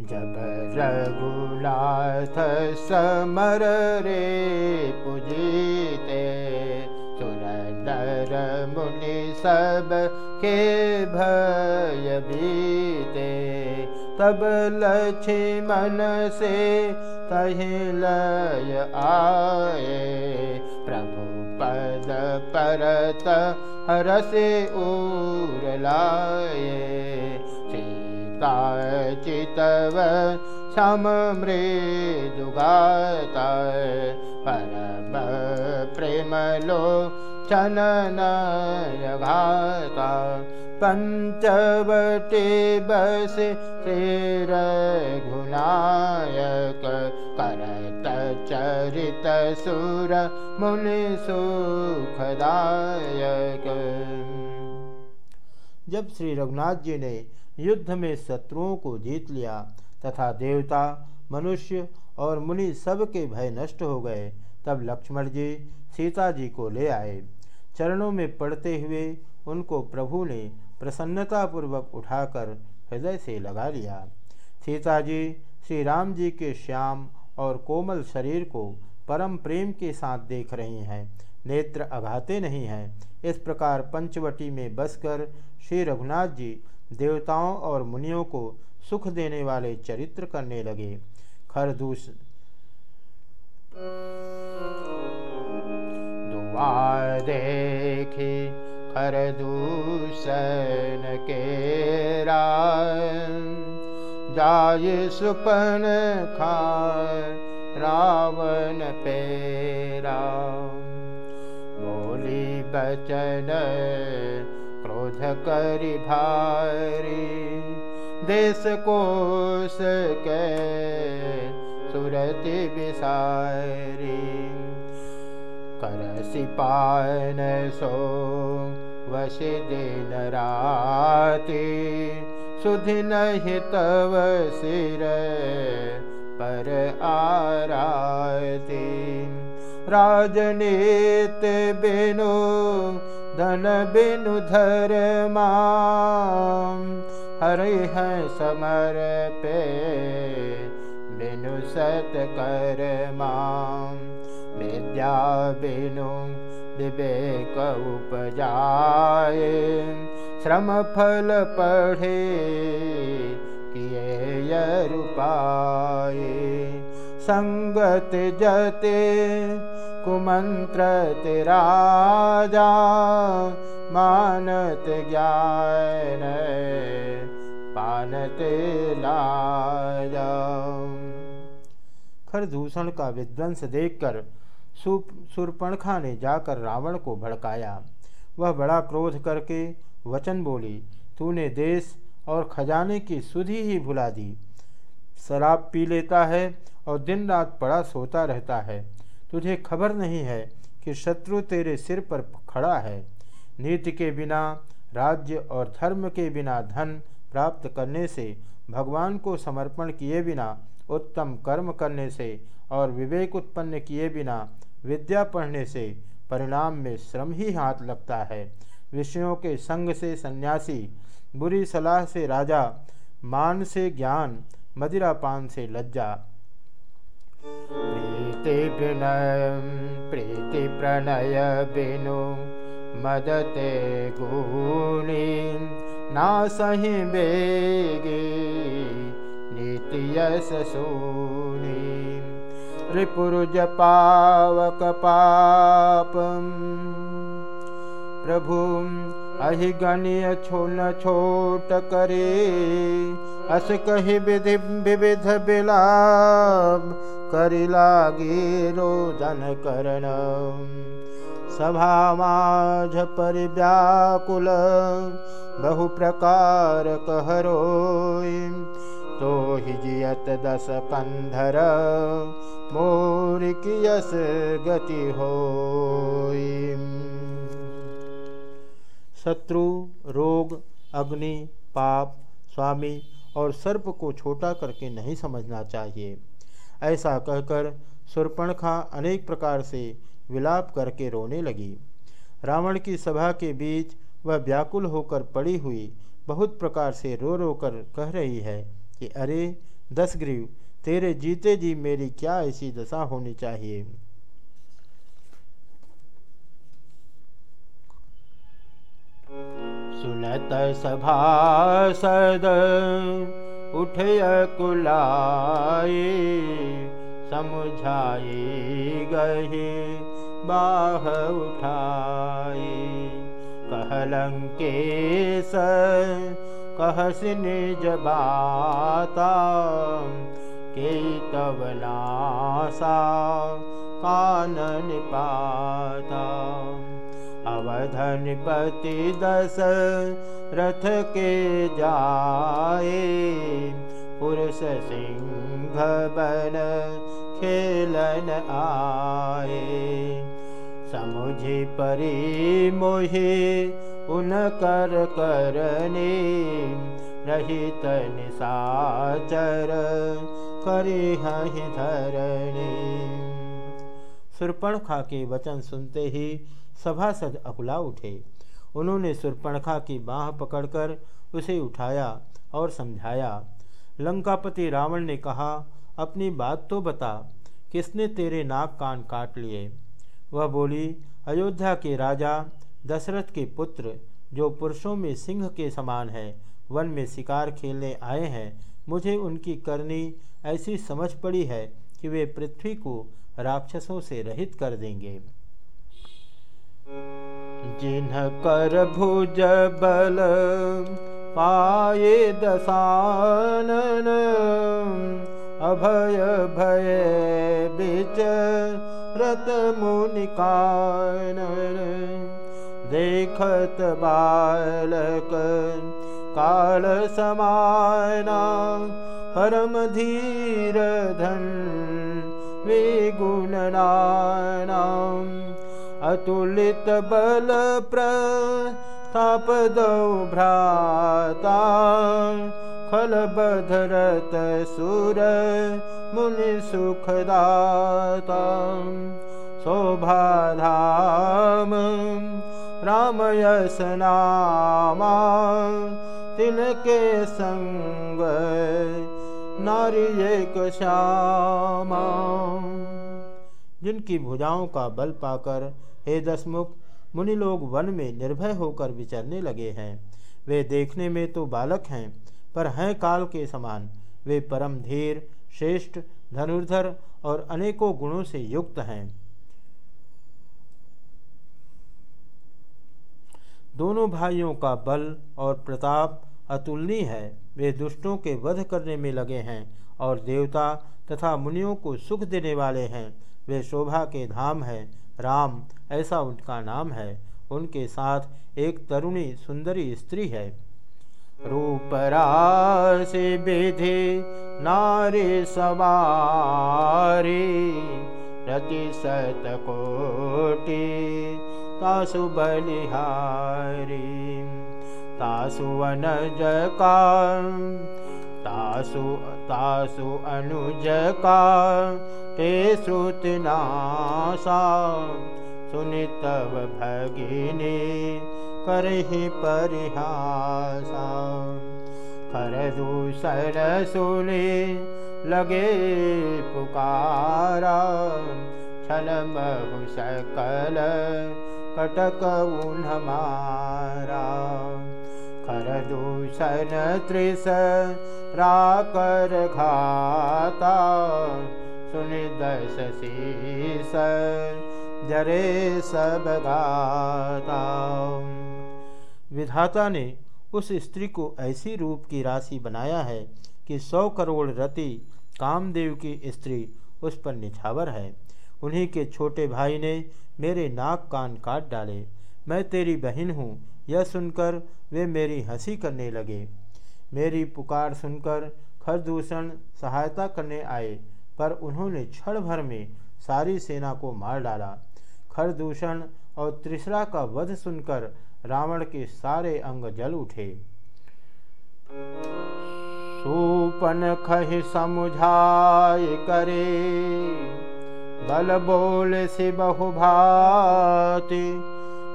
जब रघुनाथ समर रे पुजीते सुरंदर मुनि सब के भय बीते। तब लक्ष्मण से तहि लय आए। प्रभु पद परत हरसे उर लाए चितव समृाता परम प्रेमलो च पञ्चवती बस करत चरित सुर मुनिसुखदायक जब श्री रघुनाथ जी ने युद्ध में शत्रुओं को जीत लिया तथा देवता, मनुष्य और मुनि सब के भय नष्ट हो गए। तब लक्ष्मण जी सीता जी को ले आए। चरणों में पड़ते हुए उनको प्रभु ने प्रसन्नतापूर्वक उठाकर हृदय से लगा लिया। सीता जी श्री राम जी के श्याम और कोमल शरीर को परम प्रेम के साथ देख रही हैं। नेत्र अघाते नहीं हैं। इस प्रकार पंचवटी में बसकर श्री रघुनाथ जी देवताओं और मुनियों को सुख देने वाले चरित्र करने लगे। खरदूस देखी खरदूषण के जाय सुपन खा रावण पेरा बोली बचन क्रोध करि भारी देश कोश के सुरति विसारी कर सिपान सो वश दिन राति सुधि नहीं तव सिर पर आराती। राजनीत बिनु धन बिनु धर्मा हरे हैं समर पे बिनु सत कर विद्या बिनु विवेक उपजाए। श्रम फल पढ़े किए रूपाए संगत जते कुमंत्र राजा मानत ज्ञान पानत खरदूषण का विध्वंस देखकर सुरपणखा ने जाकर रावण को भड़काया। वह बड़ा क्रोध करके वचन बोली, तूने देश और खजाने की सुधि ही भुला दी। शराब पी लेता है और दिन रात पड़ा सोता रहता है। तुझे खबर नहीं है कि शत्रु तेरे सिर पर खड़ा है। नीति के बिना, राज्य और धर्म के बिना धन प्राप्त करने से, भगवान को समर्पण किए बिना, उत्तम कर्म करने से और विवेक उत्पन्न किए बिना, विद्या पढ़ने से परिणाम में श्रम ही हाथ लगता है। विषयों के संग से सन्यासी, बुरी सलाह से राजा, मान से ज्ञान, मदिरापान से लज्जा प्रीतिभिनय प्रीतिप्रणय विनो मदते गुणी नासहि वेगे नीति रिपुरुजपावकपापम् प्रभु अहि गणिय छो न छोट करे। अस कही विधि विविध बिलाप करि लागी रोदन करण। सभा माझ परिव्याकुल बहु प्रकार कहरो जियत दस कंधर मोर की यस गति हो शत्रु, रोग, अग्नि, पाप, स्वामी और सर्प को छोटा करके नहीं समझना चाहिए। ऐसा कहकर सुरपणखा अनेक प्रकार से विलाप करके रोने लगी। रावण की सभा के बीच वह व्याकुल होकर पड़ी हुई बहुत प्रकार से रो रो कर कह रही है कि, अरे, दसग्रीव, तेरे जीते जी मेरी क्या ऐसी दशा होनी चाहिए? सुनत सभासद उठय कुलाए समझाए गहे बाह उठाए। कहलंके स कहसिन जबाता के तवलासा कानन पाता अवधन पति दस रथ के जाए। पुरुष सिंह बन खेलन आए। समुझि परी मोहे उन कर करने रहित निसाचर करे हहि धरणी सुरपणखा के वचन सुनते ही सभासद अकुला उठे। उन्होंने सुरपणखा की बाह पकड़कर उसे उठाया और समझाया, लंकापति रावण ने कहा, अपनी बात तो बता, किसने तेरे नाक कान काट लिए? वह बोली, अयोध्या के राजा, दशरथ के पुत्र, जो पुरुषों में सिंह के समान है, वन में शिकार खेलने आए हैं, मुझे उनकी करनी ऐसी समझ पड़ी है कि वे पृथ्वी को राक्षसों से रहित कर देंगे। जिन्ह कर भुज बल पाए दसानन अभय भय बिच रत मुनिकानन देखत बालक काल समाना परम धीर धन विगुणना अतुलित भ्राता खलभधरत सुर मुनि शोभाधाम रामयसनामा तिनके सङ्ग नारी एक श्यामा। जिनकी भुजाओं का बल पाकर हे दसमुख, मुनि लोग वन में निर्भय होकर विचरने लगे हैं। वे देखने में तो बालक हैं, पर हैं काल के समान। वे परम धीर, श्रेष्ठ, धनुर्धर और अनेकों गुणों से युक्त हैं। दोनों भाइयों का बल और प्रताप अतुलनीय है। वे दुष्टों के वध करने में लगे हैं और देवता तथा मुनियों को सुख देने वाले हैं। वे शोभा के धाम है। राम ऐसा उनका नाम है। उनके साथ एक तरुणी सुंदरी स्त्री है। रूप राशि नारी सवारी रति सत कोटि बलिहारी। तासु अनज का तासु तासु अनुज का ते श्रुतिनाशा सुनितव भगिनी करहि परिहासा। खर दूसर सुने लगे पुकारा छल बहु सकल कटक उन्हमारा खर दूषण त्रिस राकर घाता। सुन दस शीस जरे सब गाता। विधाता ने उस स्त्री को ऐसी रूप की राशि बनाया है कि सौ करोड़ रति कामदेव की स्त्री उस पर निछावर है। उन्हीं के छोटे भाई ने मेरे नाक कान काट डाले। मैं तेरी बहन हूँ यह सुनकर वे मेरी हँसी करने लगे। मेरी पुकार सुनकर खरदूषण सहायता करने आए, पर उन्होंने क्षण भर में सारी सेना को मार डाला। खरदूषण और त्रिशरा का वध सुनकर रावण के सारे अंग जल उठे। सूपन खहि समुझाय करे, बल बोल से बहु भाति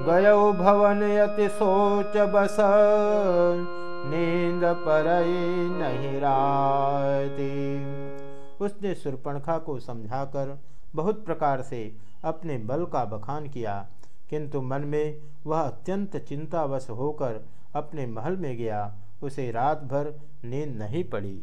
गयो भवन यति सोच बस। नींद पर नहीं उसने सुरपणखा को समझाकर बहुत प्रकार से अपने बल का बखान किया, किंतु मन में वह अत्यंत चिंतावश होकर अपने महल में गया। उसे रात भर नींद नहीं पड़ी।